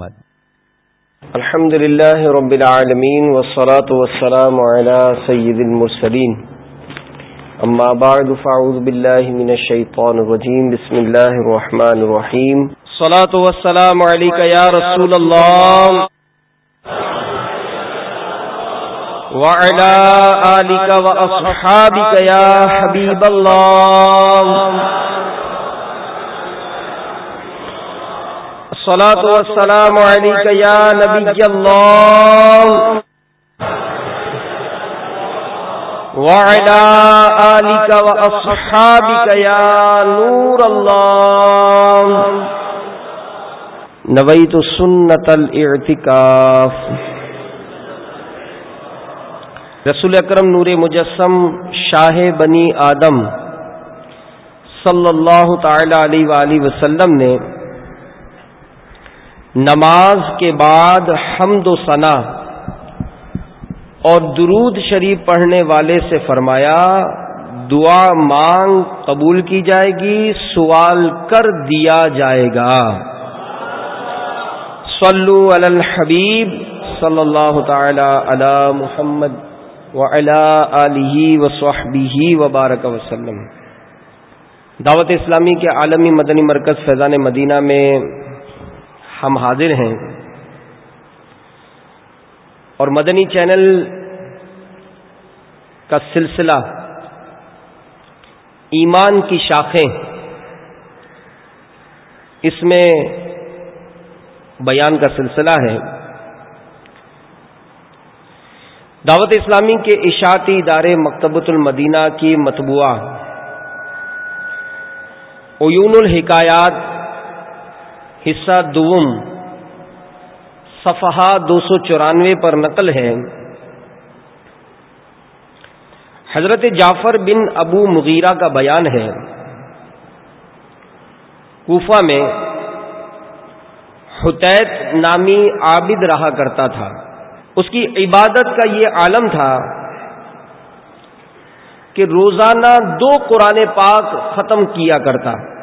بعد الحمد لله رب العالمين والصلاة والسلام على سيد المرسلين. أما بعد فأعوذ بالله من الشيطان الرجيم. بسم الله الرحمن الرحيم. الصلاة والسلام عليك يا رسول الله. وعلى آلك وأصحابك يا حبيب الله. الصلاة والسلام عليك يا نبي الله. وعلى آلك وأصحابك يا نور الله. نويت سنة الاعتكاف. رسول اکرم نور مجسم شاہ بنی آدم صلی اللہ تعالی علیہ وآلہ وسلم نے نماز کے بعد حمد و ثنا اور درود شریف پڑھنے والے سے فرمایا، دعا مانگ قبول کی جائے گی، سوال کر دیا جائے گا۔ صلو علی الحبیب صلی اللہ تعالی علی محمد وصحبہ وبارک وسلم۔ دعوت اسلامی کے عالمی مدنی مرکز فیضان مدینہ میں ہم حاضر ہیں۔ اور مدنی چینل کا سلسلہ ایمان کی شاخیں، اس میں بیان کا سلسلہ ہے۔ دعوت اسلامی کے اشاعتی ادارے مکتبۃ المدینہ کی مطبوعہ۔ عیون الحکایات حصہ دوم، صفحہ دو سو چورانوے پر نقل ہے۔ حضرت جعفر بن ابو مغیرہ کا بیان ہے۔ کوفہ میں حتیت نامی عابد رہا کرتا تھا۔ اس کی عبادت کا یہ عالم تھا کہ روزانہ دو قرآن پاک ختم کیا کرتا۔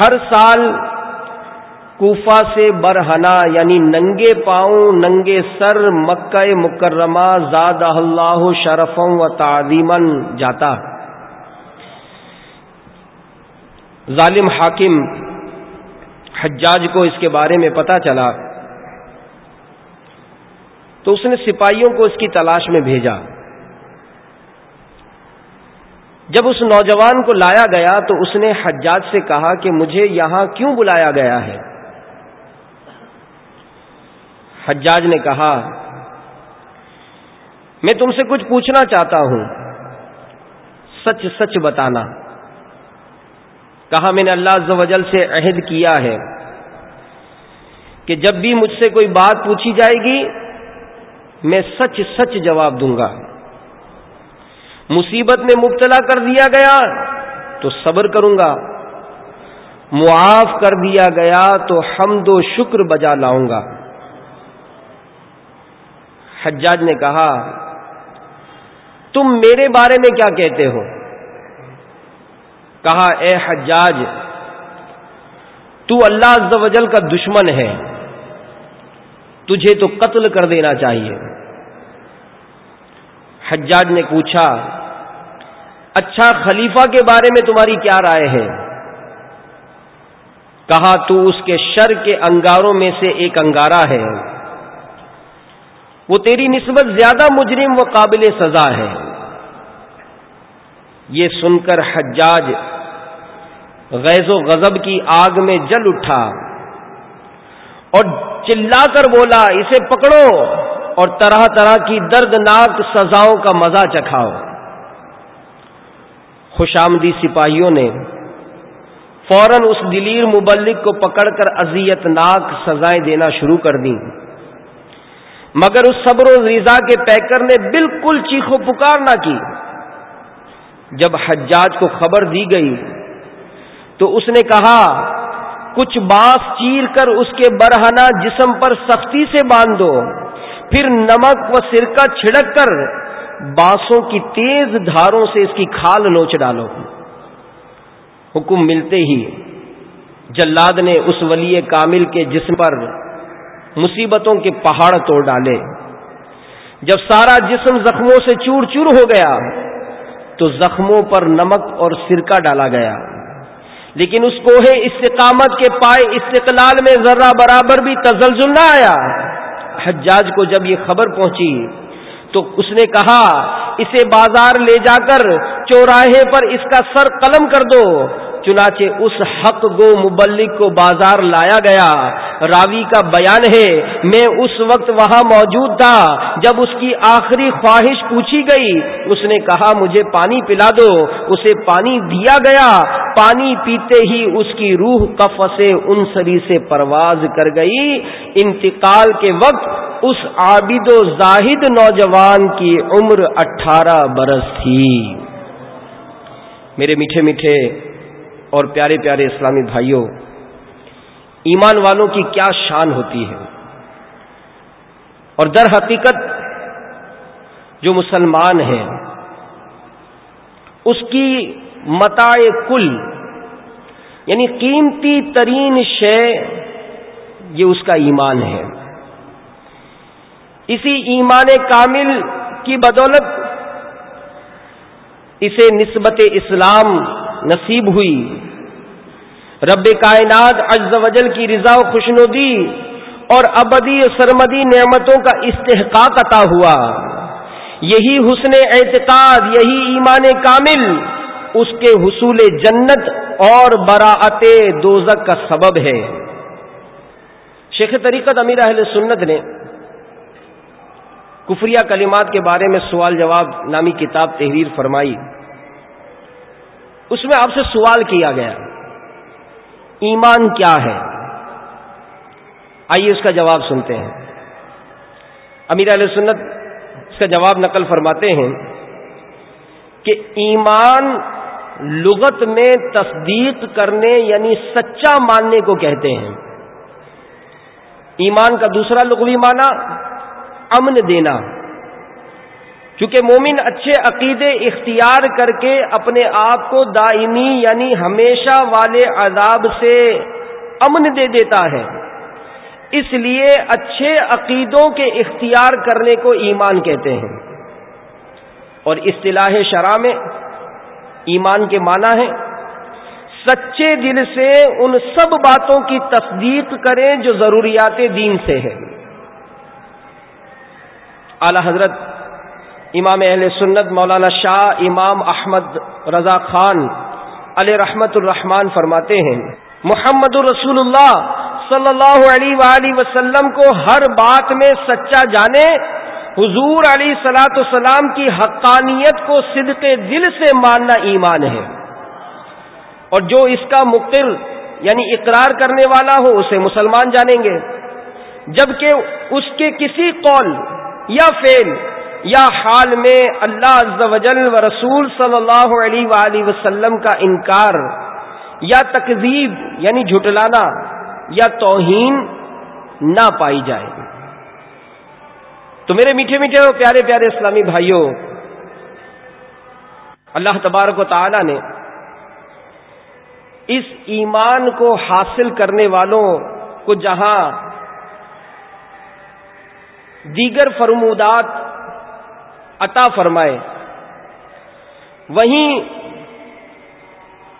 ہر سال کوفہ سے برہنا یعنی ننگے پاؤں، ننگے سر مکہ مکرمہ زاد اللہ شرفم و تعظیمن جاتا۔ ظالم حاکم حجاج کو اس کے بارے میں پتا چلا تو اس نے سپاہیوں کو اس کی تلاش میں بھیجا۔ جب اس نوجوان کو لایا گیا تو اس نے حجاج سے کہا کہ مجھے یہاں کیوں بلایا گیا ہے؟ حجاج نے کہا، میں تم سے کچھ پوچھنا چاہتا ہوں۔ سچ سچ بتانا۔ کہا، میں نے اللہ عز و جل سے عہد کیا ہے کہ جب بھی مجھ سے کوئی بات پوچھی جائے گی، میں سچ سچ جواب دوں گا۔ مصیبت میں مبتلا کر دیا گیا تو صبر کروں گا۔ معاف کر دیا گیا تو حمد و شکر بجا لاؤں گا۔ حجاج نے کہا، تم میرے بارے میں کیا کہتے ہو؟ کہا، اے حجاج، تو اللہ عز و جل کا دشمن ہے۔ تجھے تو قتل کر دینا چاہیے۔ حجاج نے پوچھا اچھا خلیفہ کے بارے میں تمہاری کیا رائے ہے؟ کہا، تو اس کے شر کے انگاروں میں سے ایک انگارہ ہے۔ وہ تیری نسبت زیادہ مجرم و قابل سزا ہے۔ یہ سن کر حجاج غیظ و غضب کی آگ میں جل اٹھا اور چلا کر بولا، اسے پکڑو اور طرح طرح کی دردناک سزاؤں کا مزہ چکھاؤ۔ خوش آمدی سپاہیوں نے فوراً اس دلیر مبلک کو پکڑ کر اذیت ناک سزائیں دینا شروع کر دیں۔ مگر اس صبر و رضا کے پیکر نے بالکل چیخو پکار نہ کی۔ جب حجاج کو خبر دی گئی تو اس نے کہا، کچھ بانس چیر کر اس کے برہنا جسم پر سختی سے باندھ دو پھر نمک و سرکہ چھڑک کر بانسوں کی تیز دھاروں سے اس کی کھال نوچ ڈالو۔ حکم ملتے ہی جلاد نے اس ولی کامل کے جسم پر مصیبتوں کے پہاڑ توڑ ڈالے۔ جب سارا جسم زخموں سے چور چور ہو گیا، تو زخموں پر نمک اور سرکہ ڈالا گیا۔ لیکن اس کوہ استقامت کے پائے استقلال میں ذرہ برابر بھی تزلزل نہ آیا۔ حجاج کو جب یہ خبر پہنچی تو اس نے کہا، اسے بازار لے جا کر چوراہے پر اس کا سر قلم کر دو چنانچہ اس حق گو مبلک کو بازار لایا گیا۔ راوی کا بیان ہے، میں اس وقت وہاں موجود تھا، جب اس کی آخری خواہش پوچھی گئی۔ اس نے کہا، مجھے پانی پلا دو۔ اسے پانی دیا گیا۔ پانی پیتے ہی اس کی روح کف سے ان سری سے پرواز کر گئی۔ انتقال کے وقت اس عابد و زاہد نوجوان کی عمر اٹھارہ برس تھی۔ میرے میٹھے میٹھے اور پیارے پیارے اسلامی بھائیوں، ایمان والوں کی کیا شان ہوتی ہے۔ اور در حقیقت جو مسلمان ہے اس کی متا کل یعنی قیمتی ترین شے، یہ اس کا ایمان ہے۔ اسی ایمان کامل کی بدولت، اسے نسبت اسلام نصیب ہوئی۔ رب کائنات اجز وجل کی رضا و خوشنودی اور ابدی سرمدی نعمتوں کا استحقاق عطا ہوا۔ یہی حسن اعتقاد، یہی ایمان کامل، اس کے حصول جنت اور براعت دوزک کا سبب ہے۔ شیخ طریقت امیر اہل سنت نے کفریہ کلمات کے بارے میں سوال جواب نامی کتاب تحریر فرمائی۔ اس میں آپ سے سوال کیا گیا۔ ایمان کیا ہے؟ آئیے اس کا جواب سنتے ہیں۔ امیر علیہ سنت اس کا جواب نقل فرماتے ہیں کہ ایمان لغت میں تصدیق کرنے یعنی سچا ماننے کو کہتے ہیں۔ ایمان کا دوسرا لغوی معنی امن دینا۔ کیونکہ مومن اچھے عقیدے اختیار کر کے اپنے آپ کو دائمی یعنی ہمیشہ والے عذاب سے امن دے دیتا ہے۔ اس لیے اچھے عقیدوں کے اختیار کرنے کو ایمان کہتے ہیں۔ اور اصطلاح شرح میں ایمان کے معنی ہے سچے دل سے ان سب باتوں کی تصدیق کریں جو ضروریات دین سے ہے اعلی حضرت امام اہل سنت مولانا شاہ امام احمد رضا خان علیہ رحمت الرحمان فرماتے ہیں، محمد الرسول اللہ صلی اللہ علیہ وآلہ وسلم کو ہر بات میں سچا جانے، حضور علی سلاۃ السلام کی حقانیت کو صدق دل سے ماننا ایمان ہے۔ اور جو اس کا مقر یعنی اقرار کرنے والا ہو، اسے مسلمان جانیں گے۔ جبکہ اس کے کسی قول یا فعل یا حال میں اللہ عز و جل و رسول صلی اللہ علیہ وآلہ وسلم کا انکار یا تقزیب یعنی جھٹلانا یا توہین نہ پائی جائے۔ تو میرے میٹھے میٹھے اور پیارے پیارے اسلامی بھائیوں، اللہ تبارک و تعالی نے اس ایمان کو حاصل کرنے والوں کو جہاں دیگر فرمودات عطا فرمائے۔ وہیں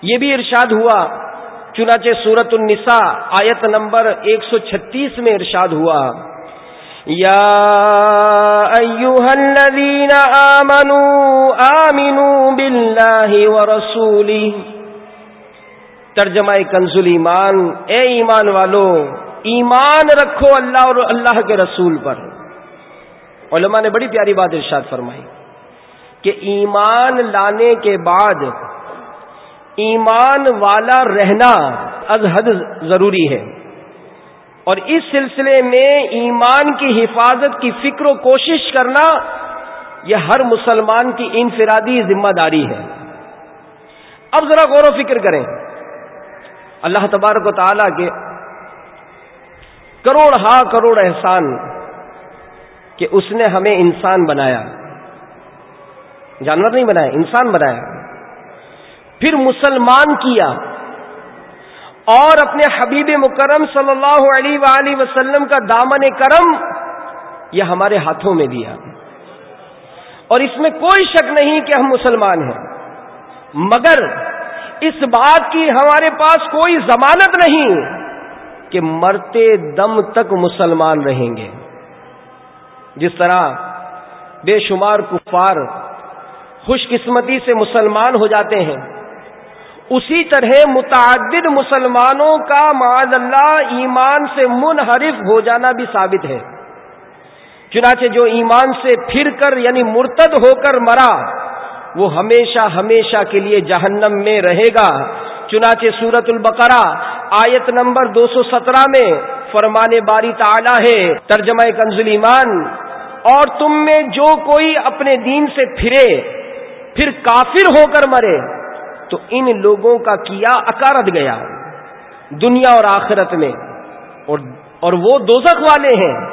یہ بھی ارشاد ہوا، چنانچہ سورت النساء آیت نمبر ایک سو چھتیس میں ارشاد ہوا۔ یا الذین آمنوا آمنوا باللہ ورسولی۔ ترجمہ کنزل ایمان اے ایمان والو، ایمان رکھو اللہ اور اللہ کے رسول پر۔ علماء نے بڑی پیاری بات ارشاد فرمائی کہ ایمان لانے کے بعد ایمان والا رہنا از حد ضروری ہے۔ اور اس سلسلے میں ایمان کی حفاظت کی فکر و کوشش کرنا یہ ہر مسلمان کی انفرادی ذمہ داری ہے۔ اب ذرا غور و فکر کریں۔ اللہ تبارک و تعالی کے کروڑ ہا کروڑ احسان کہ اس نے ہمیں انسان بنایا۔ جانور نہیں بنایا، انسان بنایا۔ پھر مسلمان کیا۔ اور اپنے حبیب مکرم صلی اللہ علیہ وآلہ وسلم کا دامن کرم یہ ہمارے ہاتھوں میں دیا۔ اور اس میں کوئی شک نہیں کہ ہم مسلمان ہیں۔ مگر اس بات کی ہمارے پاس کوئی ضمانت نہیں کہ مرتے دم تک مسلمان رہیں گے۔ جس طرح بے شمار کفار خوش قسمتی سے مسلمان ہو جاتے ہیں، اسی طرح متعدد مسلمانوں کا معذ اللہ ایمان سے منحرف ہو جانا بھی ثابت ہے۔ چنانچہ جو ایمان سے پھر کر یعنی مرتد ہو کر مرا، وہ ہمیشہ ہمیشہ کے لیے جہنم میں رہے گا۔ چنانچہ سورت البقرہ آیت نمبر دو سو سترہ میں فرمانے باری تعالی ہے، ترجمہ کنزل ایمان اور تم میں جو کوئی اپنے دین سے پھرے، پھر کافر ہو کر مرے، تو ان لوگوں کا کیا اکارت گیا؟ دنیا اور آخرت میں۔ اور اور وہ دوزخ والے ہیں،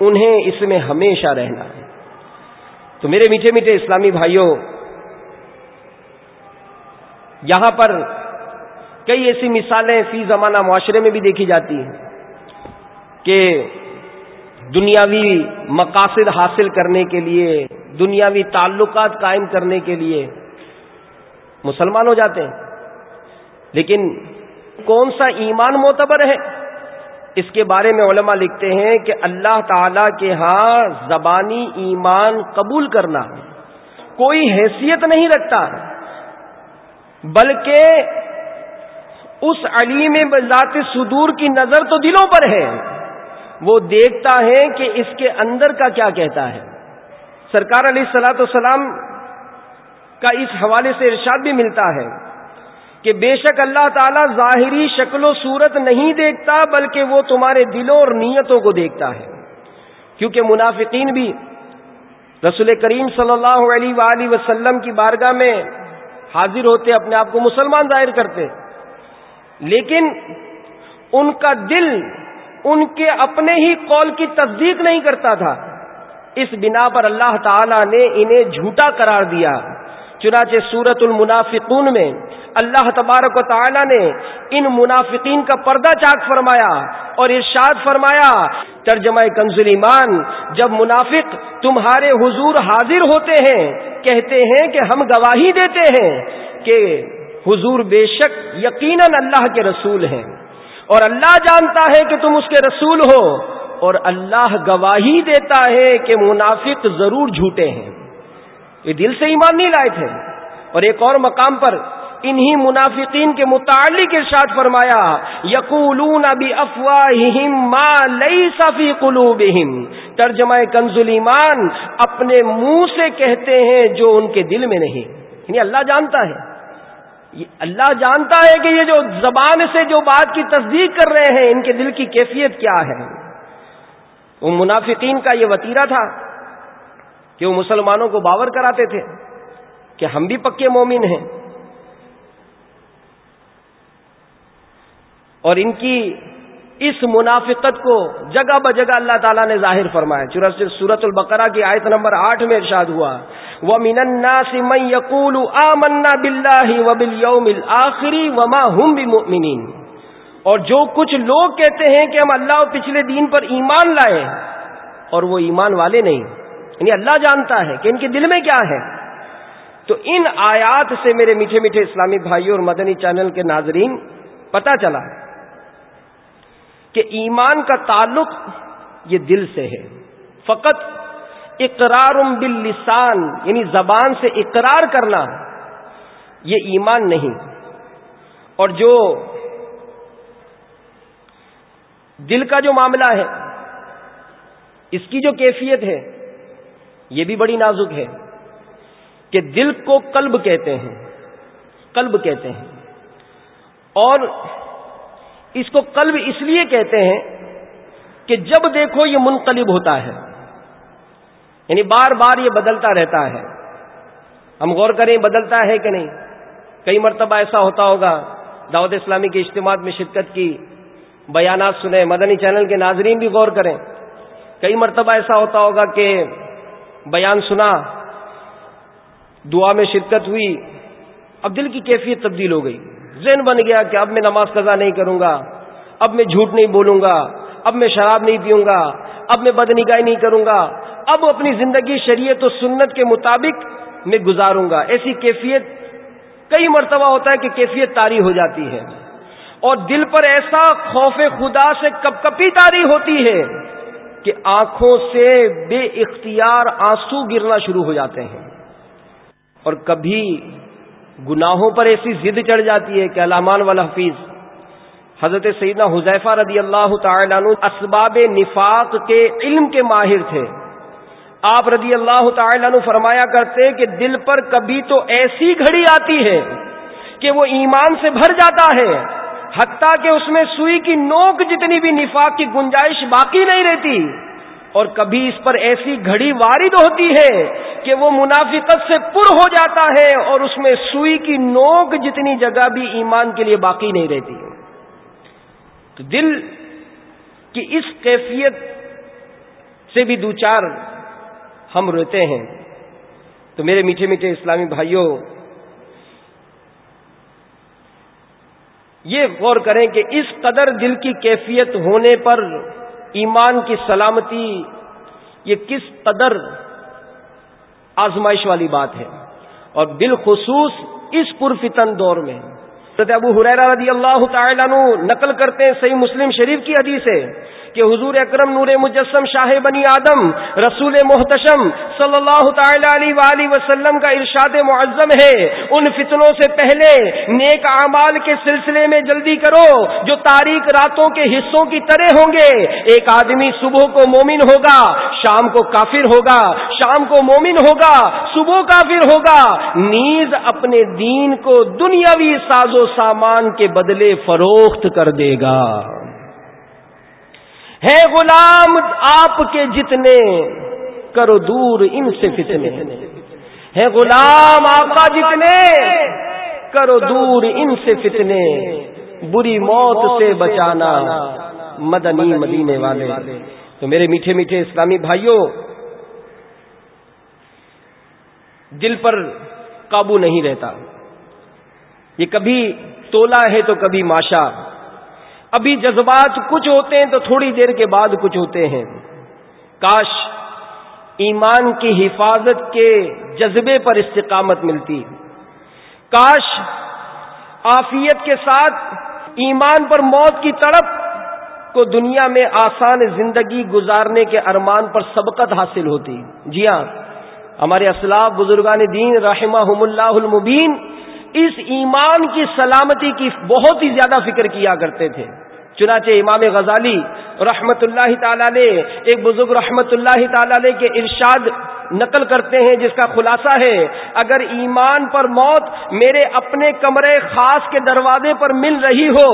انہیں اس میں ہمیشہ رہنا ہے۔ تو میرے میٹھے میٹھے اسلامی بھائیوں، یہاں پر کئی ایسی مثالیں فی زمانہ معاشرے میں بھی دیکھی جاتی ہیں کہ دنیاوی مقاصد حاصل کرنے کے لیے، دنیاوی تعلقات قائم کرنے کے لیے مسلمان ہو جاتے ہیں۔ لیکن کون سا ایمان معتبر ہے؟ اس کے بارے میں علماء لکھتے ہیں کہ اللہ تعالی کے ہاں زبانی ایمان قبول کرنا کوئی حیثیت نہیں رکھتا، بلکہ اس علیم ذات صدور کی نظر تو دلوں پر ہے۔ وہ دیکھتا ہے کہ اس کے اندر کا کیا کہتا ہے۔ سرکار علیہ السلاۃ والسلام کا اس حوالے سے ارشاد بھی ملتا ہے کہ بے شک اللہ تعالیٰ ظاہری شکل و صورت نہیں دیکھتا بلکہ وہ تمہارے دلوں اور نیتوں کو دیکھتا ہے۔ کیونکہ منافقین بھی رسول کریم صلی اللہ علیہ وآلہ وسلم کی بارگاہ میں حاضر ہوتے، اپنے آپ کو مسلمان ظاہر کرتے۔ لیکن ان کا دل ان کے اپنے ہی قول کی تصدیق نہیں کرتا تھا۔ اس بنا پر اللہ تعالی نے انہیں جھوٹا قرار دیا۔ چنانچہ سورت المنافقون میں اللہ تبارک و تعالی نے ان منافقین کا پردہ چاک فرمایا اور ارشاد فرمایا، ترجمہ کنزل ایمان، جب منافق تمہارے حضور حاضر ہوتے ہیں، کہتے ہیں کہ ہم گواہی دیتے ہیں کہ حضور بے شک یقیناً اللہ کے رسول ہیں۔ اور اللہ جانتا ہے کہ تم اس کے رسول ہو اور اللہ گواہی دیتا ہے کہ منافق ضرور جھوٹے ہیں۔ یہ دل سے ایمان نہیں لائے تھے۔ اور ایک اور مقام پر انہی منافقین کے متعلق ارشاد فرمایا، یقولون ابھی افواہ لئی صفی قلوبہم۔ ترجمہ کنزل ایمان اپنے منہ سے کہتے ہیں جو ان کے دل میں نہیں۔ یعنی اللہ جانتا ہے۔ اللہ جانتا ہے کہ یہ جو زبان سے جو بات کی تصدیق کر رہے ہیں، ان کے دل کی کیفیت کیا ہے؟ وہ منافقین کا یہ وطیرہ تھا کہ وہ مسلمانوں کو باور کراتے تھے کہ ہم بھی پکے مومن ہیں۔ اور ان کی اس منافقت کو جگہ بجگہ اللہ تعالیٰ نے ظاہر فرمایا۔ چورت سورت البقرہ کی آیت نمبر آٹھ میں ارشاد ہوا۔ وہ میننا سمئی یقول آ منا بلّہ و بل یوم آخری وما ہوں اور جو کچھ لوگ کہتے ہیں کہ ہم اللہ پچھلے دین پر ایمان لائے اور وہ ایمان والے نہیں۔ یعنی اللہ جانتا ہے کہ ان کے دل میں کیا ہے۔ تو ان آیات سے میرے میٹھے میٹھے اسلامی بھائیوں اور مدنی چینل کے ناظرین پتا چلا کہ ایمان کا تعلق یہ دل سے ہے۔ فقط اقرار باللسان یعنی زبان سے اقرار کرنا، یہ ایمان نہیں۔ اور جو دل کا جو معاملہ ہے، اس کی جو کیفیت ہے، یہ بھی بڑی نازک ہے کہ دل کو قلب کہتے ہیں، قلب کہتے ہیں۔ اور اس کو قلب اس لیے کہتے ہیں کہ جب دیکھو یہ منقلب ہوتا ہے۔ یعنی بار بار یہ بدلتا رہتا ہے۔ ہم غور کریں بدلتا ہے کہ نہیں؟ کئی مرتبہ ایسا ہوتا ہوگا، دعوت اسلامی کے اجتماع میں شرکت کی، بیانات سنیں، مدنی چینل کے ناظرین بھی غور کریں۔ کئی مرتبہ ایسا ہوتا ہوگا کہ بیان سنا، دعا میں شرکت ہوئی، اب دل کی کیفیت تبدیل ہو گئی۔ ذہن بن گیا کہ اب میں نماز قضا نہیں کروں گا، اب میں جھوٹ نہیں بولوں گا، اب میں شراب نہیں پیوں گا، اب میں بد نگاہی نہیں کروں گا۔ اب اپنی زندگی شریعت و سنت کے مطابق میں گزاروں گا۔ ایسی کیفیت کئی مرتبہ ہوتا ہے کہ کیفیت تاری ہو جاتی ہے۔ اور دل پر ایسا خوف خدا سے کپ کپی تاری ہوتی ہے کہ آنکھوں سے بے اختیار آنسو گرنا شروع ہو جاتے ہیں۔ اور کبھی گناہوں پر ایسی ضد چڑھ جاتی ہے کہ علامان والا حفیظ حضرت سیدنا حذیفہ رضی اللہ تعالیٰ عنہ اسباب نفاق کے علم کے ماہر تھے۔ آپ رضی اللہ تعالیٰ عنہ فرمایا کرتے کہ دل پر کبھی تو ایسی گھڑی آتی ہے کہ وہ ایمان سے بھر جاتا ہے، حتیٰ کہ اس میں سوئی کی نوک جتنی بھی نفاق کی گنجائش باقی نہیں رہتی۔ اور کبھی اس پر ایسی گھڑی وارد ہوتی ہے کہ وہ منافقت سے پر ہو جاتا ہے اور اس میں سوئی کی نوک جتنی جگہ بھی ایمان کے لیے باقی نہیں رہتی۔ تو دل کی اس کیفیت سے بھی دو چار ہم رہتے ہیں۔ تو میرے میٹھے میٹھے اسلامی بھائیوں، یہ غور کریں کہ اس قدر دل کی کیفیت ہونے پر ایمان کی سلامتی، یہ کس قدر آزمائش والی بات ہے۔ اور بالخصوص اس پرفتن دور میں ابو حریرہ رضی اللہ تعالیٰ نقل کرتے ہیں صحیح مسلم شریف کی حدیث ہے۔ کہ حضور اکرم نور مجسم شاہ بنی آدم، رسول محتشم صلی اللہ تعالی علیہ وآلہ وسلم کا ارشاد معظم ہے۔ ان فتنوں سے پہلے نیک اعمال کے سلسلے میں جلدی کرو، جو تاریخ راتوں کے حصوں کی طرح ہوں گے۔ ایک آدمی صبح کو مومن ہوگا، شام کو کافر ہوگا، شام کو مومن ہوگا، صبح کافر ہوگا۔ نیز اپنے دین کو دنیاوی ساز و سامان کے بدلے فروخت کر دے گا۔ ہے غلام آپ کے جتنے کرو دور ان سے فتنے۔ ہے غلام آپ کا جتنے کرو دور ان سے فتنے۔ بری موت سے بچانا مدنی مدینے والے۔ تو میرے میٹھے میٹھے اسلامی بھائیوں، دل پر قابو نہیں رہتا۔ یہ کبھی تولا ہے تو کبھی ماشا ابھی جذبات کچھ ہوتے ہیں تو تھوڑی دیر کے بعد کچھ ہوتے ہیں۔ کاش ایمان کی حفاظت کے جذبے پر استقامت ملتی۔ کاش آفیت کے ساتھ ایمان پر موت کی تڑپ کو دنیا میں آسان زندگی گزارنے کے ارمان پر سبقت حاصل ہوتی۔ جی ہاں ہمارے اسلاف بزرگان دین رحمہ اللہ المبین اس ایمان کی سلامتی کی بہت ہی زیادہ فکر کیا کرتے تھے۔ چنانچہ امام غزالی رحمت اللہ تعالی ایک بزرگ رحمت اللہ تعالی کے ارشاد نقل کرتے ہیں، جس کا خلاصہ ہے، اگر ایمان پر موت میرے اپنے کمرے خاص کے دروازے پر مل رہی ہو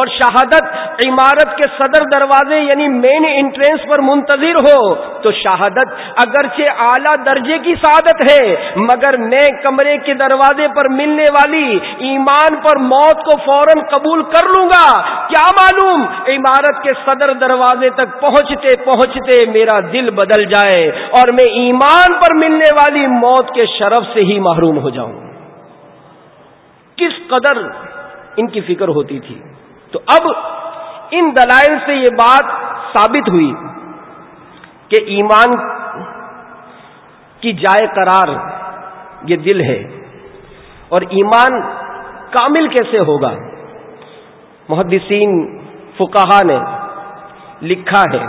اور شہادت عمارت کے صدر دروازے یعنی مین انٹرنس پر منتظر ہو، تو شہادت اگرچہ اعلی درجے کی سعادت ہے، مگر نئے کمرے کے دروازے پر ملنے والی ایمان پر موت کو فوراً قبول کر لوں گا۔ کیا معلوم؟ عمارت کے صدر دروازے تک پہنچتے پہنچتے میرا دل بدل جائے اور میں ایمان پر ملنے والی موت کے شرف سے ہی محروم ہو جاؤں۔ کس قدر ان کی فکر ہوتی تھی۔ تو اب ان دلائل سے یہ بات ثابت ہوئی کہ ایمان کی جائے قرار یہ دل ہے اور ایمان کامل کیسے ہوگا۔ محدثین فکہ نے لکھا ہے،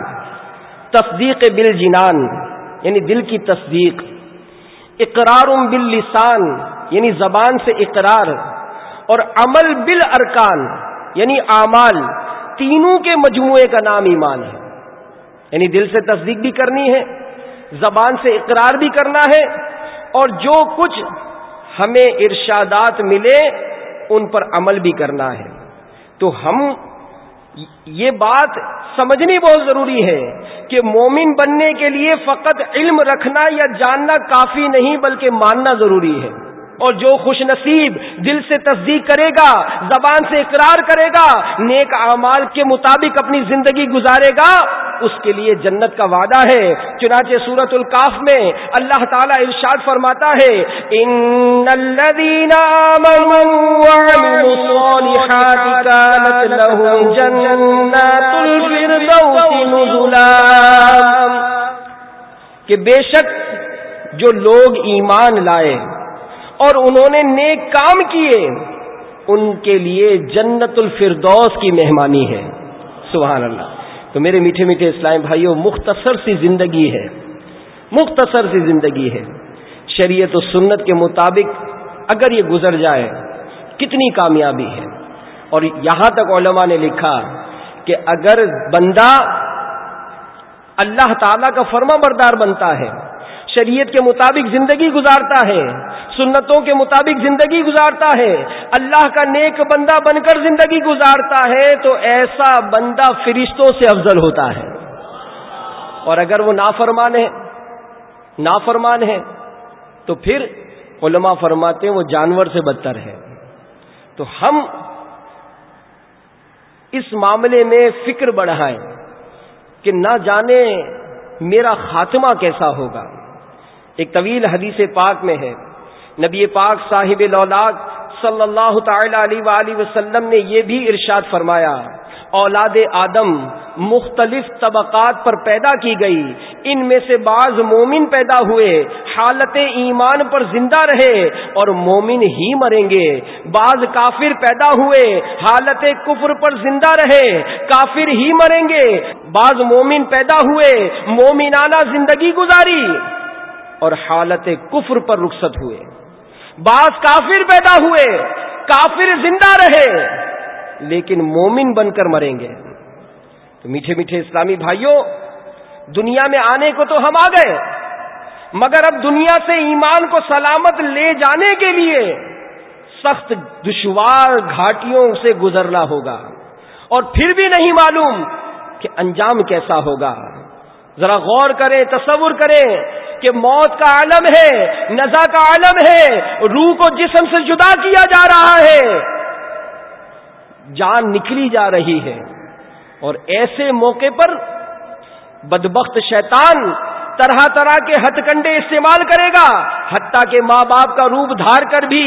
تصدیق بل جنان یعنی دل کی تصدیق اقرار باللسان یعنی زبان سے اقرار، اور عمل بال ارکان یعنی اعمال، تینوں کے مجموعے کا نام ایمان ہے۔ یعنی دل سے تصدیق بھی کرنی ہے، زبان سے اقرار بھی کرنا ہے، اور جو کچھ ہمیں ارشادات ملے، ان پر عمل بھی کرنا ہے۔ تو ہم یہ بات سمجھنی بہت ضروری ہے کہ مومن بننے کے لیے فقط علم رکھنا یا جاننا کافی نہیں بلکہ ماننا ضروری ہے۔ اور جو خوش نصیب دل سے تصدیق کرے گا، زبان سے اقرار کرے گا، نیک اعمال کے مطابق اپنی زندگی گزارے گا، اس کے لیے جنت کا وعدہ ہے۔ چنانچہ سورت القاف میں اللہ تعالیٰ ارشاد فرماتا ہے ان الذين جنات الفردوس نزلا کہ بے شک جو لوگ ایمان لائے اور انہوں نے نیک کام کیے، ان کے لیے جنت الفردوس کی مہمانی ہے۔ سبحان اللہ۔ تو میرے میٹھے میٹھے اسلام بھائیوں مختصر سی زندگی ہے۔ مختصر سی زندگی ہے۔ شریعت و سنت کے مطابق اگر یہ گزر جائے، کتنی کامیابی ہے۔ اور یہاں تک علماء نے لکھا کہ اگر بندہ اللہ تعالی کا فرما بردار بنتا ہے شریعت کے مطابق زندگی گزارتا ہے، سنتوں کے مطابق زندگی گزارتا ہے۔ اللہ کا نیک بندہ بن کر زندگی گزارتا ہے تو ایسا بندہ فرشتوں سے افضل ہوتا ہے۔ اور اگر وہ نافرمان ہے نافرمان ہے، تو پھر علماء فرماتے ہیں وہ جانور سے بدتر ہے۔ تو ہم اس معاملے میں فکر بڑھائیں کہ نہ جانے میرا خاتمہ کیسا ہوگا۔ ایک طویل حدیث پاک میں ہے۔ نبی پاک صاحب لولاک صلی اللہ تعالی علیہ وآلہ وسلم نے یہ بھی ارشاد فرمایا، اولاد آدم مختلف طبقات پر پیدا کی گئی، ان میں سے بعض مومن پیدا ہوئے، حالت ایمان پر زندہ رہے اور مومن ہی مریں گے۔ بعض کافر پیدا ہوئے، حالت کفر پر زندہ رہے، کافر ہی مریں گے۔ بعض مومن پیدا ہوئے، مومنانہ زندگی گزاری۔ اور حالت کفر پر رخصت ہوئے۔ بعض کافر پیدا ہوئے، کافر زندہ رہے، لیکن مومن بن کر مریں گے۔ تو میٹھے میٹھے اسلامی بھائیوں، دنیا میں آنے کو تو ہم آ گئے، مگر اب دنیا سے ایمان کو سلامت لے جانے کے لیے سخت دشوار گھاٹیوں سے گزرنا ہوگا۔ اور پھر بھی نہیں معلوم کہ انجام کیسا ہوگا۔ ذرا غور کریں، تصور کریں کہ موت کا عالم ہے، نزا کا عالم ہے، روح کو جسم سے جدا کیا جا رہا ہے۔ جان نکلی جا رہی ہے۔ اور ایسے موقع پر بدبخت شیطان طرح طرح کے ہتھ کنڈے استعمال کرے گا، حتیٰ کہ ماں باپ کا روپ دھار کر بھی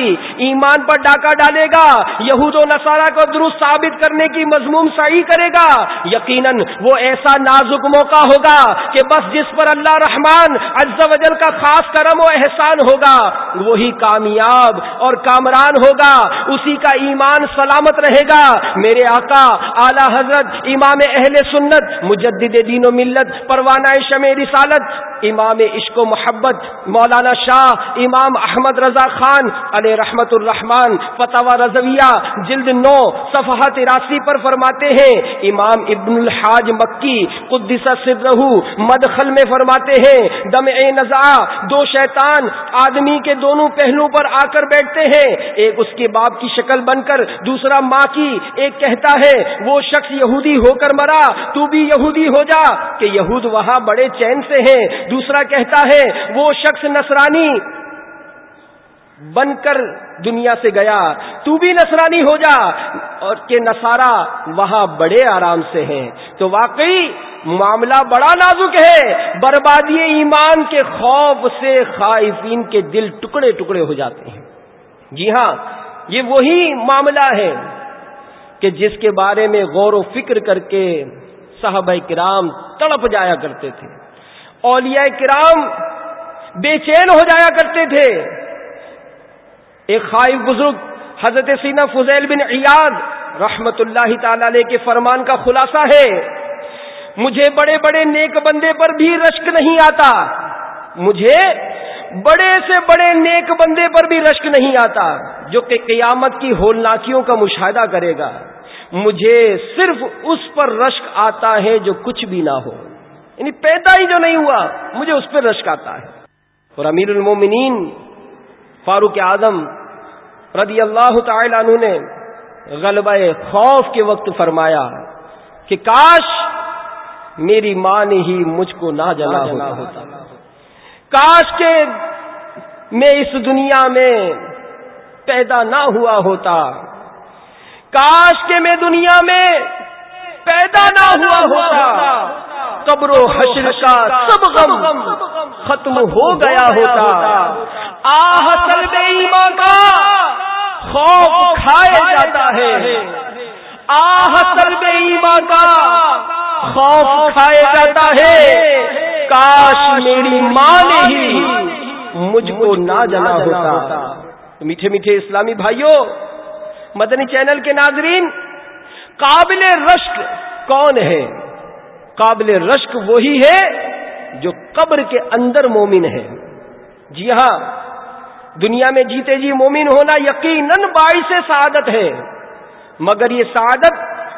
ایمان پر ڈاکہ ڈالے گا، یہود و نصارہ کو درست ثابت کرنے کی مضمون صحیح کرے گا۔ یقیناً وہ ایسا نازک موقع ہوگا کہ بس جس پر اللہ رحمان عز و جل کا خاص کرم و احسان ہوگا، وہی کامیاب اور کامران ہوگا، اسی کا ایمان سلامت رہے گا۔ میرے آقا، اعلی حضرت، امام اہل سنت، مجدد دین و ملت، پروانہ شمع رسالت امام عشق و محبت، مولانا شاہ امام احمد رضا خان علیہ رحمت الرحمان فتح رضویہ، جلد نو صفحہ تراسی پر فرماتے ہیں، امام ابن الحاج مکی، قدس سرہ، مدخل میں فرماتے ہیں، دم اے نزا دو شیطان، آدمی کے دونوں پہلو پر آ کر بیٹھتے ہیں، ایک اس کے باپ کی شکل بن کر دوسرا ماں کی، ایک کہتا ہے، وہ شخص یہودی ہو کر مرا، تو بھی یہودی ہو جا، کہ یہود وہاں بڑے چین سے ہیں دوسرا کہتا ہے وہ شخص نصرانی بن کر دنیا سے گیا۔ تو بھی نصرانی ہو جا۔ اور کہ نسارا وہاں بڑے آرام سے ہیں۔ تو واقعی معاملہ بڑا نازک ہے۔ بربادی ایمان کے خوف سے خائفین کے دل ٹکڑے ٹکڑے ہو جاتے ہیں۔ جی ہاں یہ وہی معاملہ ہے کہ جس کے بارے میں غور و فکر کر کے صحابہ کرام تڑپ جایا کرتے تھے۔ اولیاء کرام بے چین ہو جایا کرتے تھے۔ ایک خائف بزرگ حضرت سینا فضیل بن ایاد رحمت اللہ تعالی علیہ کے فرمان کا خلاصہ ہے۔ مجھے بڑے بڑے نیک بندے پر بھی رشک نہیں آتا۔ مجھے بڑے سے بڑے نیک بندے پر بھی رشک نہیں آتا جو کہ قیامت کی ہولناکیوں کا مشاہدہ کرے گا۔ مجھے صرف اس پر رشک آتا ہے جو کچھ بھی نہ ہو۔ یعنی پیدا ہی جو نہیں ہوا مجھے اس پہ رشک آتا ہے۔ اور امیر المومنین فاروق اعظم رضی اللہ تعالی عنہ نے غلبہ خوف کے وقت فرمایا کہ کاش میری ماں نے ہی مجھ کو نہ جلا ہوتا۔ کاش کے میں اس دنیا میں پیدا نہ ہوا ہوتا۔ کاش کے میں دنیا میں پیدا نہ ہوا ہوتا۔ قبر و حشر کا سب غم ختم ہو گیا ہوتا۔ آہ بے ایمان کا خوف کھائے جاتا ہے۔ آہ بے ایمان کا خوف کھائے جاتا ہے۔ کاش میری ماں نے ہی مجھ کو نہ جنا ہوتا۔ میٹھے میٹھے اسلامی بھائیوں مدنی چینل کے ناظرین قابل رشک کون ہے؟ قابل رشک وہی ہے جو قبر کے اندر مومن ہے۔ جی ہاں دنیا میں جیتے جی مومن ہونا یقیناً باعث سعادت ہے۔ مگر یہ سعادت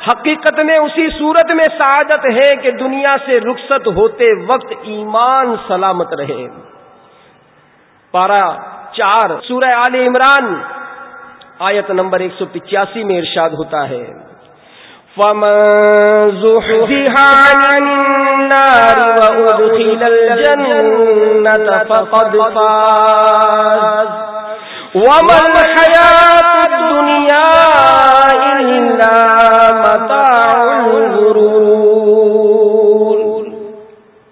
حقیقت میں اسی صورت میں سعادت ہے کہ دنیا سے رخصت ہوتے وقت ایمان سلامت رہے۔ پارا چار، سورہ آل عمران، آیت نمبر ایک سو پچاسی میں ارشاد ہوتا ہے۔ ومن الحياة الدنيا إلا متاع الغرور.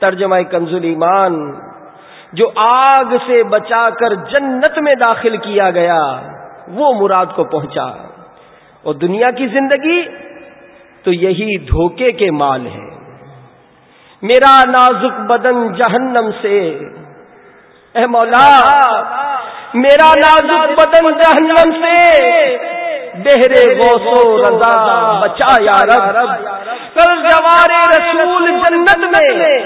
ترجمہ کنزل ایمان، جو آگ سے بچا کر جنت میں داخل کیا گیا، وہ مراد کو پہنچا۔ اور دنیا کی زندگی تو یہی دھوکے کے مال ہے میرا نازک بدن جہنم سے۔ اے مولا، میرا نازک بدن جہنم سے۔ بہرے غوث و رضا بچا یا رب۔ کل جوار رسول جنت میں۔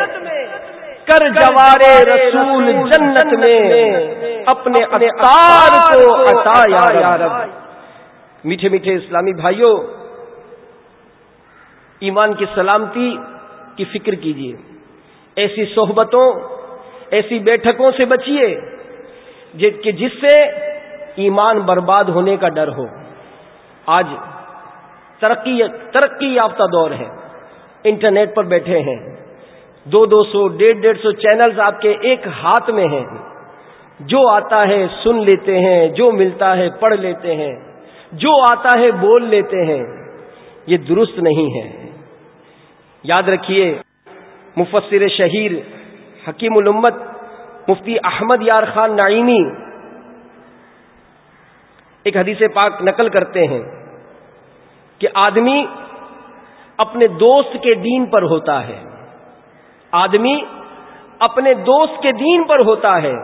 کر جوار رسول جنت میں۔ اپنے اطار کو عطا یا رب۔ میٹھے میٹھے اسلامی بھائیوں ایمان کی سلامتی کی فکر کیجیے ایسی صحبتوں، ایسی بیٹھکوں سے بچیے کہ جس سے ایمان برباد ہونے کا ڈر ہو۔ آج ترقی ترقی یافتہ دور ہے۔ انٹرنیٹ پر بیٹھے ہیں۔ دو دو سو، ڈیڑھ ڈیڑھ سو چینلز آپ کے ایک ہاتھ میں ہیں۔ جو آتا ہے سن لیتے ہیں، جو ملتا ہے پڑھ لیتے ہیں، جو آتا ہے بول لیتے ہیں۔ یہ درست نہیں ہے۔ یاد رکھیے، مفسر شہیر حکیم الامت مفتی احمد یار خان نعیمی ایک حدیث پاک نقل کرتے ہیں کہ آدمی اپنے دوست کے دین پر ہوتا ہے۔ آدمی اپنے دوست کے دین پر ہوتا ہے۔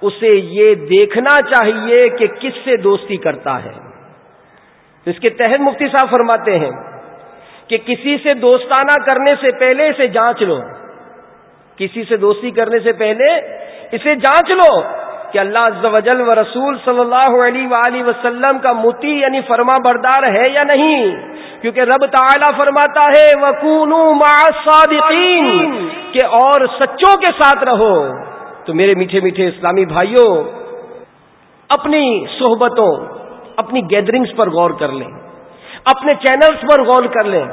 اسے یہ دیکھنا چاہیے کہ کس سے دوستی کرتا ہے۔ اس کے تحت مفتی صاحب فرماتے ہیں کہ کسی سے دوستانہ کرنے سے پہلے اسے جانچ لو۔ کسی سے دوستی کرنے سے پہلے اسے جانچ لو کہ اللہ عز و جل و رسول صلی اللہ علیہ وآلہ وسلم کا متی یعنی فرما بردار ہے یا نہیں؟ کیونکہ رب تعالی فرماتا ہے صادقین کہ اور سچوں کے ساتھ رہو۔ تو میرے میٹھے میٹھے اسلامی بھائیوں، اپنی صحبتوں، اپنی گیدرنگز پر غور کر لیں۔ اپنے چینلز پر غور کر لیں۔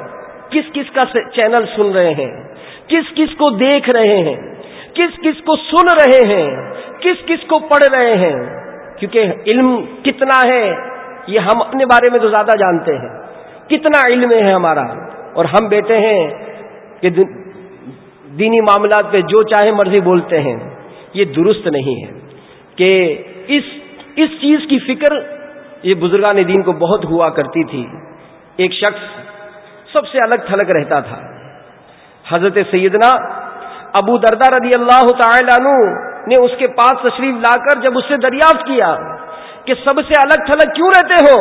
کس کس کا چینل سن رہے ہیں؟ کس کس کو دیکھ رہے ہیں؟ کس کس کو سن رہے ہیں؟ کس کس کو پڑھ رہے ہیں؟ کیونکہ علم کتنا ہے، یہ ہم اپنے بارے میں تو زیادہ جانتے ہیں۔ کتنا علم ہے ہمارا؟ اور ہم بیٹے ہیں کہ دینی معاملات پہ جو چاہے مرضی بولتے ہیں۔ یہ درست نہیں ہے کہ اس اس چیز کی فکر یہ بزرگان دین کو بہت ہوا کرتی تھی۔ ایک شخص سب سے الگ تھلگ رہتا تھا۔ حضرت سیدنا ابو دردہ رضی اللہ تعالی عنہ نے اس کے پاس تشریف لا کر جب اس سے دریافت کیا کہ سب سے الگ تھلگ کیوں رہتے ہو،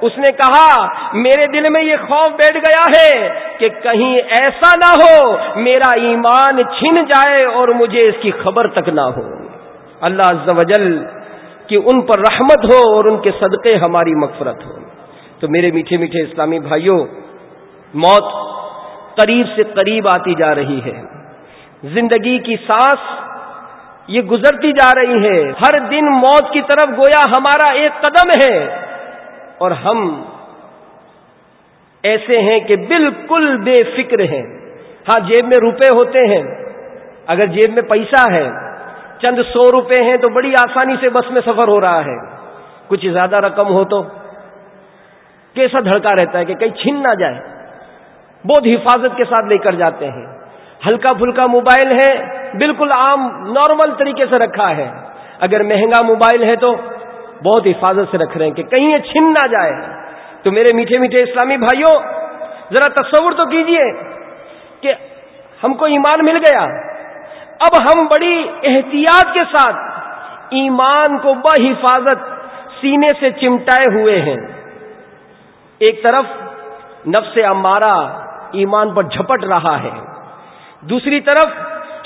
اس نے کہا، میرے دل میں یہ خوف بیٹھ گیا ہے کہ کہیں ایسا نہ ہو، میرا ایمان چھن جائے اور مجھے اس کی خبر تک نہ ہو۔ اللہ عز و جل کہ ان پر رحمت ہو اور ان کے صدقے ہماری مغفرت ہو۔ تو میرے میٹھے میٹھے اسلامی بھائیوں، موت قریب سے قریب آتی جا رہی ہے۔ زندگی کی سانس یہ گزرتی جا رہی ہے۔ ہر دن موت کی طرف گویا ہمارا ایک قدم ہے۔ اور ہم ایسے ہیں کہ بالکل بے فکر ہیں۔ ہاں جیب میں روپے ہوتے ہیں۔ اگر جیب میں پیسہ ہے، چند سو روپے ہیں تو بڑی آسانی سے بس میں سفر ہو رہا ہے۔ کچھ زیادہ رقم ہو تو کیسا دھڑکا رہتا ہے کہ کہیں چھن نہ جائے۔ بہت حفاظت کے ساتھ لے کر جاتے ہیں۔ ہلکا پھلکا موبائل ہے، بالکل عام، نارمل طریقے سے رکھا ہے۔ اگر مہنگا موبائل ہے تو بہت حفاظت سے رکھ رہے ہیں کہ کہیں یہ چھن نہ جائے۔ تو میرے میٹھے میٹھے اسلامی بھائیوں، ذرا تصور تو کیجیے کہ ہم کو ایمان مل گیا۔ اب ہم بڑی احتیاط کے ساتھ ایمان کو بحفاظت سینے سے چمٹائے ہوئے ہیں۔ ایک طرف نفس امارہ ایمان پر جھپٹ رہا ہے، دوسری طرف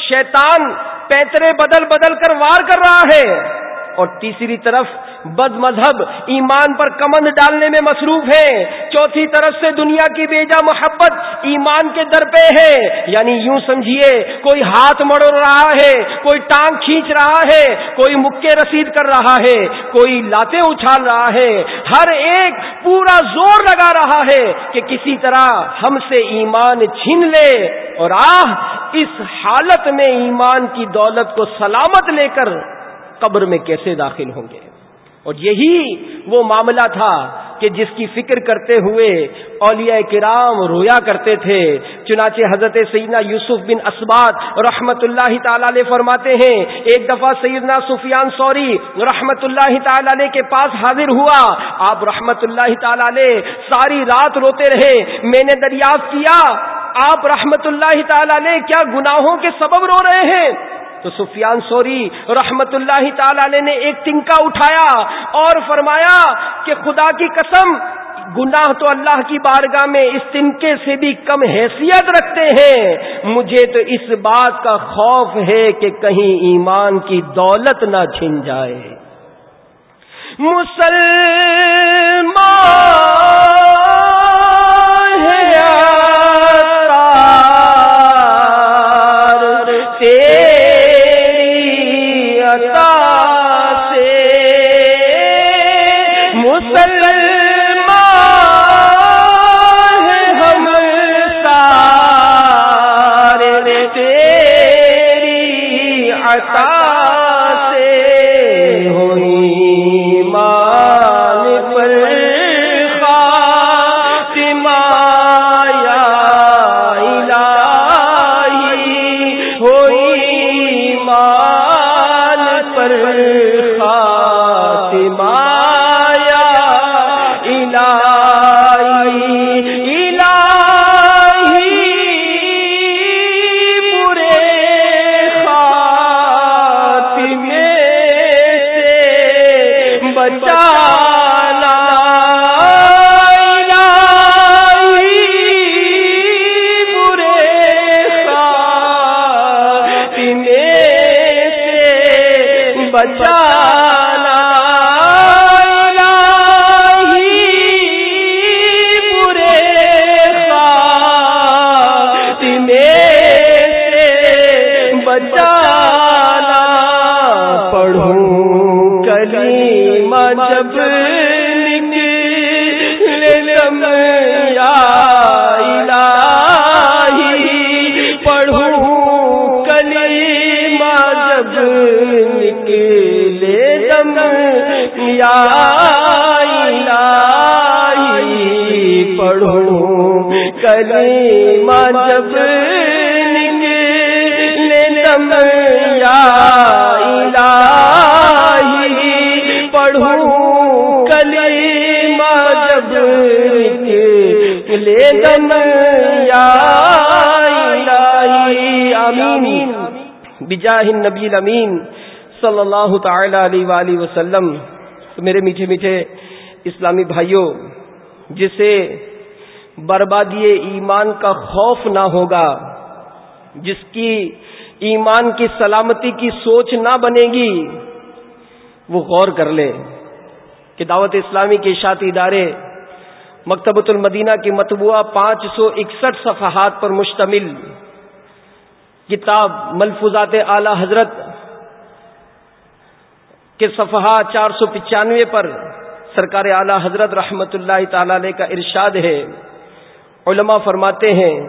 شیطان پیترے بدل بدل کر وار کر رہا ہے۔ اور تیسری طرف بد مذہب ایمان پر کمند ڈالنے میں مصروف ہے چوتھی طرف سے دنیا کی بیجا محبت ایمان کے در پہ ہے۔ یعنی یوں سمجھیے، کوئی ہاتھ مڑ رہا ہے، کوئی ٹانگ کھینچ رہا ہے، کوئی مکے رسید کر رہا ہے، کوئی لاتے اچھال رہا ہے۔ ہر ایک پورا زور لگا رہا ہے کہ کسی طرح ہم سے ایمان چھین لے اور آہ، اس حالت میں ایمان کی دولت کو سلامت لے کر قبر میں کیسے داخل ہوں گے؟ اور یہی وہ معاملہ تھا کہ جس کی فکر کرتے ہوئے اولیاء کرام رویا کرتے تھے۔ چنانچہ حضرت سیدنا یوسف بن اسباد رحمت اللہ تعالی علیہ فرماتے ہیں، ایک دفعہ سیدنا سفیان سوری رحمت اللہ تعالی علیہ کے پاس حاضر ہوا۔ آپ رحمت اللہ تعالی علیہ ساری رات روتے رہے۔ میں نے دریافت کیا، آپ رحمت اللہ تعالی علیہ کیا گناہوں کے سبب رو رہے ہیں؟ تو سفیان سوری رحمت اللہ تعالی نے ایک تنکا اٹھایا اور فرمایا کہ خدا کی قسم، گناہ تو اللہ کی بارگاہ میں اس تنکے سے بھی کم حیثیت رکھتے ہیں۔ مجھے تو اس بات کا خوف ہے کہ کہیں ایمان کی دولت نہ چھن جائے۔ مسلمان بجاہ نبی امین صلی اللہ تعالی علیہ وآلہ وسلم۔ تو میرے میٹھے میٹھے اسلامی بھائیوں، جسے بربادی ایمان کا خوف نہ ہوگا، جس کی ایمان کی سلامتی کی سوچ نہ بنے گی، وہ غور کر لے کہ دعوت اسلامی کے اشاعتی ادارے مکتبۃ المدینہ کی مطبوعہ پانچ سو اکسٹھ صفحات پر مشتمل کتاب ملفوظات اعلی حضرت کے صفحہ چار سو پچانوے پر سرکار اعلی حضرت رحمت اللہ تعالی علیہ کا ارشاد ہے۔ علماء فرماتے ہیں،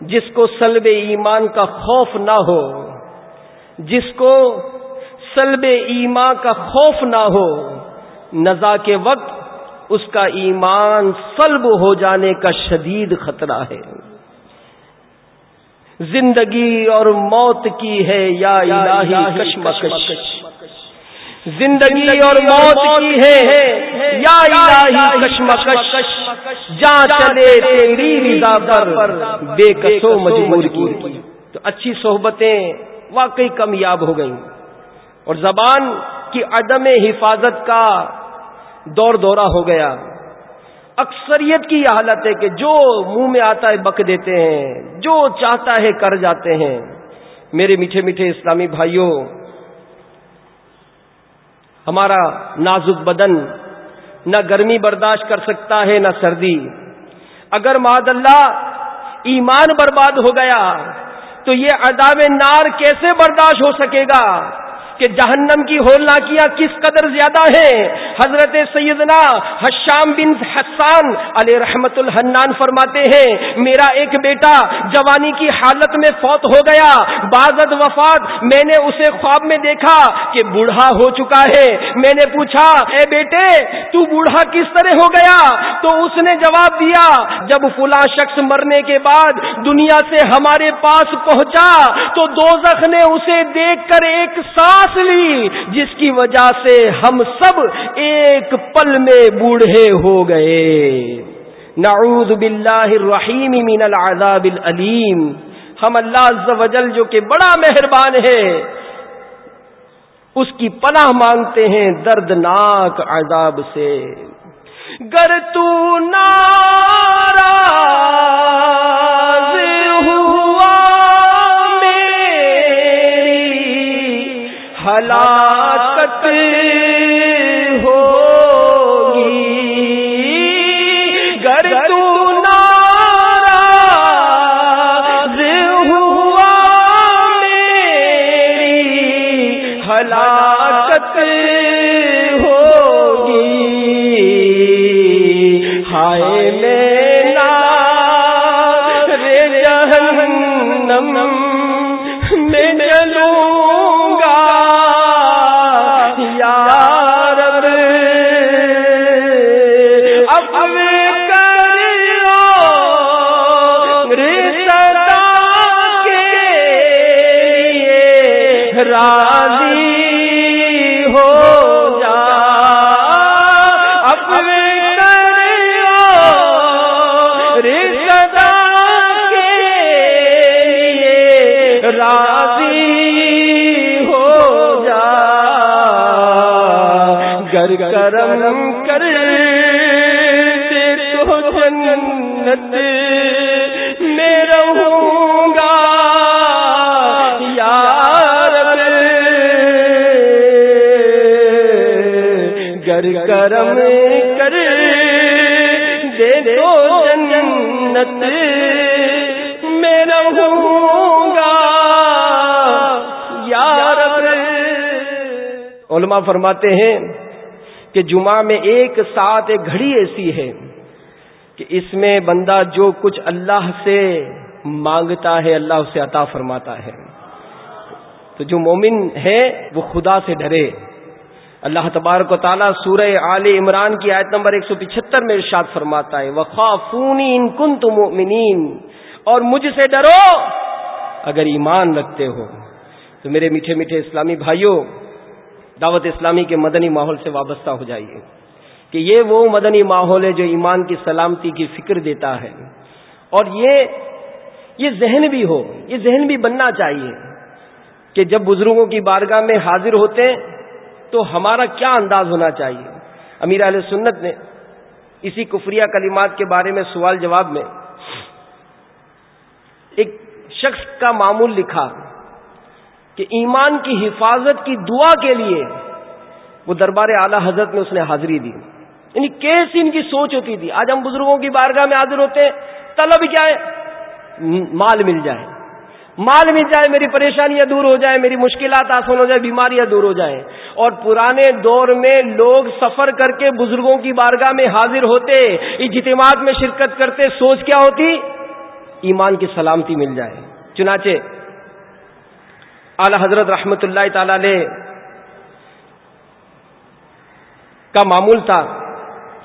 جس کو سلب ایمان کا خوف نہ ہو، جس کو سلب ایمان کا خوف نہ ہو، نزا کے وقت اس کا ایمان سلب ہو جانے کا شدید خطرہ ہے۔ زندگی اور موت کی ہے یا الہی کشمکش۔ زندگی اور موت کی ہے۔ یا الہی کشمکش جا چلے تیری رضا پر بے کسو مجبور کی۔ تو اچھی صحبتیں واقعی کمیاب ہو گئیں۔ اور زبان کی عدم حفاظت کا دور دورہ ہو گیا۔ اکثریت کی یہ حالت ہے کہ جو منہ میں آتا ہے بک دیتے ہیں، جو چاہتا ہے کر جاتے ہیں۔ میرے میٹھے میٹھے اسلامی بھائیوں ہمارا نازک بدن نہ گرمی برداشت کر سکتا ہے، نہ سردی۔ اگر ماد اللہ ایمان برباد ہو گیا، تو یہ عذاب نار کیسے برداشت ہو سکے گا؟ کہ جہنم کی ہولناکیاں کس قدر زیادہ ہیں؟ حضرت سیدنا حشام بن حسان علیہ رحمت الحنان فرماتے ہیں، میرا ایک بیٹا جوانی کی حالت میں فوت ہو گیا، بازد وفات، میں نے اسے خواب میں دیکھا کہ بوڑھا ہو چکا ہے۔ میں نے پوچھا، اے بیٹے، تو بوڑھا کس طرح ہو گیا؟ تو اس نے جواب دیا، جب فلاں شخص مرنے کے بعد دنیا سے ہمارے پاس پہنچا، تو دو نے اسے دیکھ کر ایک ساتھ لی جس کی وجہ سے ہم سب ایک پل میں بوڑھے ہو گئے۔ نعوذ باللہ الرحیم من العذاب العلیم ہم اللہ عز و جل جو کہ بڑا مہربان ہے، اس کی پناہ مانگتے ہیں دردناک عذاب سے۔ گر تو نارا بھلا کرم کر تو جنت میں رہوں گا۔ یار گر کرم کر دے دو جنت میں رہوں گا۔ یار علماء فرماتے ہیں کہ جمعہ میں ایک ساتھ ایک گھڑی ایسی ہے کہ اس میں بندہ جو کچھ اللہ سے مانگتا ہے، اللہ اسے عطا فرماتا ہے۔ تو جو مومن ہے، وہ خدا سے ڈرے۔ اللہ تبارک و تعالیٰ سورہ عال عمران کی آیت نمبر ایک سو پچہتر میں ارشاد فرماتا ہے وخافونی ان کن تم اور مجھ سے ڈرو۔ اگر ایمان رکھتے ہو، تو میرے میٹھے میٹھے اسلامی بھائیوں دعوت اسلامی کے مدنی ماحول سے وابستہ ہو جائیے کہ یہ وہ مدنی ماحول ہے جو ایمان کی سلامتی کی فکر دیتا ہے۔ اور یہ یہ ذہن بھی ہو، یہ ذہن بھی بننا چاہیے کہ جب بزرگوں کی بارگاہ میں حاضر ہوتے تو ہمارا کیا انداز ہونا چاہیے۔ امیر علیہ سنت نے اسی کفریہ کلمات کے بارے میں سوال جواب میں ایک شخص کا معمول لکھا۔ کہ ایمان کی حفاظت کی دعا کے لیے وہ دربار اعلی حضرت میں اس نے حاضری دی۔ یعنی کیسی ان کی سوچ ہوتی تھی۔ آج ہم بزرگوں کی بارگاہ میں حاضر ہوتے ہیں، طلب کیا ہے؟ مال مل جائے۔ مال مل جائے، میری پریشانیاں دور ہو جائیں، میری مشکلات آسان ہو جائے بیماریاں دور ہو جائیں۔ اور پرانے دور میں لوگ سفر کر کے بزرگوں کی بارگاہ میں حاضر ہوتے، اجتماعات میں شرکت کرتے، سوچ کیا ہوتی؟ ایمان کی سلامتی مل جائے۔ چنانچہ اعلی حضرت رحمت اللہ تعالی علیہ کا معمول تھا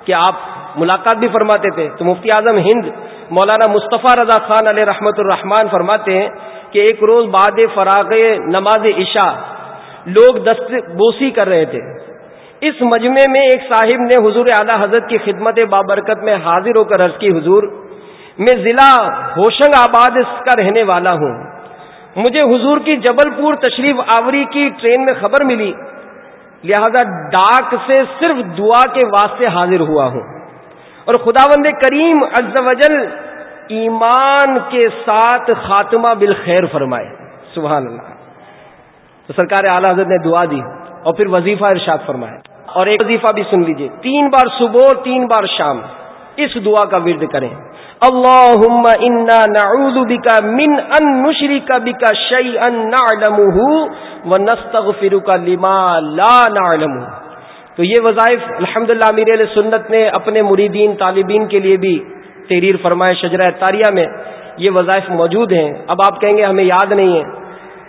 کہ آپ ملاقات بھی فرماتے تھے تو مفتی اعظم ہند مولانا مصطفیٰ رضا خان علیہ رحمت الرحمان فرماتے ہیں کہ ایک روز بعد فراغ نماز عشاء لوگ دست بوسی کر رہے تھے۔ اس مجمع میں ایک صاحب نے حضور اعلی حضرت کی خدمت بابرکت میں حاضر ہو کر عرض کی، حضور میں ضلع ہوشنگ آباد کا رہنے والا ہوں۔ مجھے حضور کی جبل پور تشریف آوری کی ٹرین میں خبر ملی، لہذا ڈاک سے صرف دعا کے واسطے حاضر ہوا ہوں۔ اور خدا بند کریم وجل ایمان کے ساتھ خاتمہ بالخیر فرمائے۔ سبحان اللہ۔ تو سرکار اعلی حضرت نے دعا دی اور پھر وظیفہ ارشاد فرمایا۔ اور ایک وظیفہ بھی سن لیجیے۔ تین بار صبح، تین بار شام۔ اس دعا کا ورد کریں۔ اللهم انا نعوذ بك من ان نشرك بك شيئا نعلمه ونستغفرك لما لا نعلمه تو یہ وظائف الحمدللہ امیر علیہ سنت نے اپنے مریدین، طالبین کے لیے بھی تحریر فرمائے شجرہ تاریہ میں یہ وظائف موجود ہیں۔ اب آپ کہیں گے ہمیں یاد نہیں ہے۔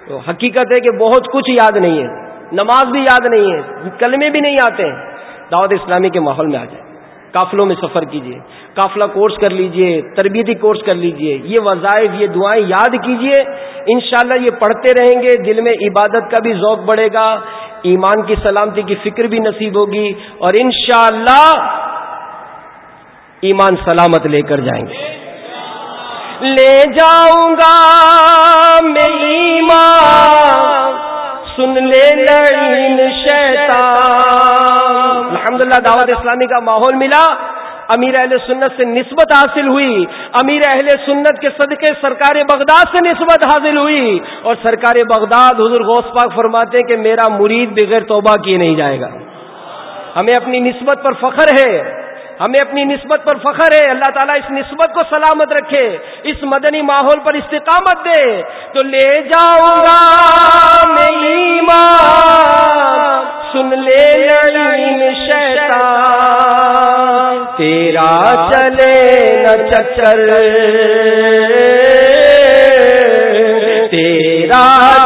تو حقیقت ہے کہ بہت کچھ یاد نہیں ہے۔ نماز بھی یاد نہیں ہے۔ کلمے بھی نہیں آتے۔ ہیں دعوت اسلامی کے ماحول میں آ جائیں۔ قافلوں میں سفر کیجیے قافلہ کورس کر لیجیے، تربیتی کورس کر لیجیے، یہ وظائف، یہ دعائیں یاد کیجیے، انشاءاللہ یہ پڑھتے رہیں گے، دل میں عبادت کا بھی ذوق بڑھے گا، ایمان کی سلامتی کی فکر بھی نصیب ہوگی، اور انشاءاللہ ایمان سلامت لے کر جائیں گے۔ لے جاؤں گا میں ایمان، سن لے شیطان الحمدللہ دعوت اسلامی کا ماحول ملا۔ امیر اہل سنت سے نسبت حاصل ہوئی۔ امیر اہل سنت کے صدقے سرکار بغداد سے نسبت حاصل ہوئی۔ اور سرکار بغداد حضور غوث پاک فرماتے کہ میرا مرید بغیر توبہ کیے نہیں جائے گا۔ ہمیں اپنی نسبت پر فخر ہے۔ ہمیں اپنی نسبت پر فخر ہے، اللہ تعالیٰ اس نسبت کو سلامت رکھے، اس مدنی ماحول پر استقامت دے۔ تو لے جاؤں گا میں ایمان، سن لے شیطان، تیرا چلے نہ چچل تیرا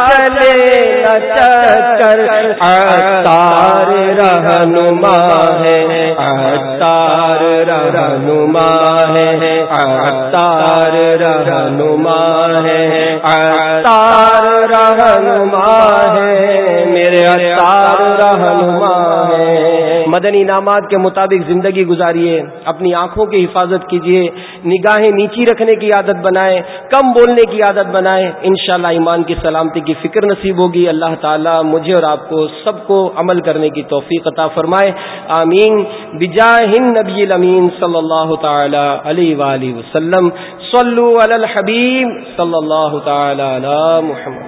چلے چکر اتار رہنما ہے اتار رہنما ہے اتار رہنما ہے اتار رہنما ہے، میرے اتار رہنما ہے۔ مدنی انعامات کے مطابق زندگی گزاریے، اپنی آنکھوں کی حفاظت کیجیے، نگاہیں نیچی رکھنے کی عادت بنائیں، کم بولنے کی عادت بنائیں، انشاءاللہ ایمان کی سلامتی کی فکر نصیب ہوگی۔ اللہ تعالیٰ مجھے اور آپ کو سب کو عمل کرنے کی توفیق عطا فرمائے۔ آمین۔ بجاہ نبی الامین صلی اللہ تعالی علیہ وآلہ وسلم۔ صلو علی الحبیب صلی اللہ تعالی علی محمد۔